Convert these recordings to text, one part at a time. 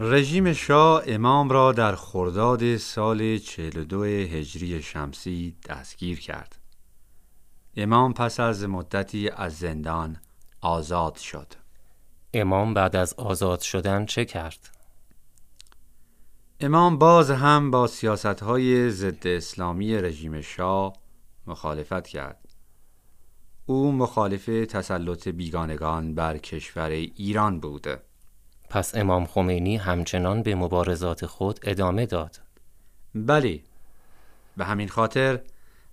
رژیم شاه امام را در خرداد سال 42 هجری شمسی دستگیر کرد. امام پس از مدتی از زندان آزاد شد. امام بعد از آزاد شدن چه کرد؟ امام باز هم با سیاست های ضد اسلامی رژیم شاه مخالفت کرد. او مخالف تسلط بیگانگان بر کشور ایران بود. پس امام خمینی همچنان به مبارزات خود ادامه داد. بله. به همین خاطر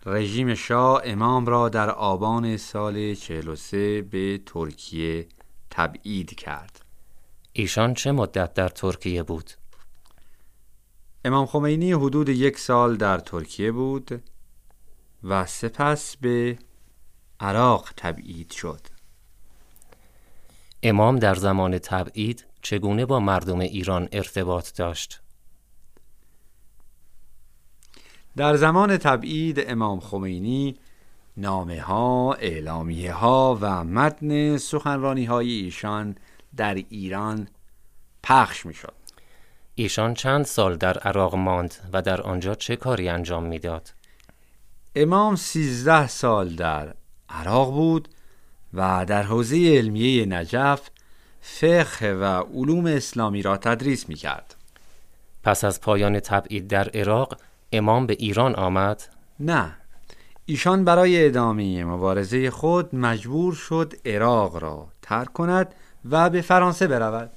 رژیم شاه امام را در آبان سال 43 به ترکیه تبعید کرد. ایشان چه مدت در ترکیه بود؟ امام خمینی حدود یک سال در ترکیه بود و سپس به عراق تبعید شد. امام در زمان تبعید چگونه با مردم ایران ارتباط داشت؟ در زمان تبعید امام خمینی نامه ها، اعلامیه ها و متن سخنرانی های ایشان در ایران پخش می شد. ایشان چند سال در عراق ماند و در آنجا چه کاری انجام می‌داد؟ امام سیزده سال در عراق بود و در حوزه علمیه نجف فقه و علوم اسلامی را تدریس می کرد. پس از پایان تبعید در عراق امام به ایران آمد؟ نه ایشان برای ادامه مبارزه خود مجبور شد عراق را ترک کند و به فرانسه برود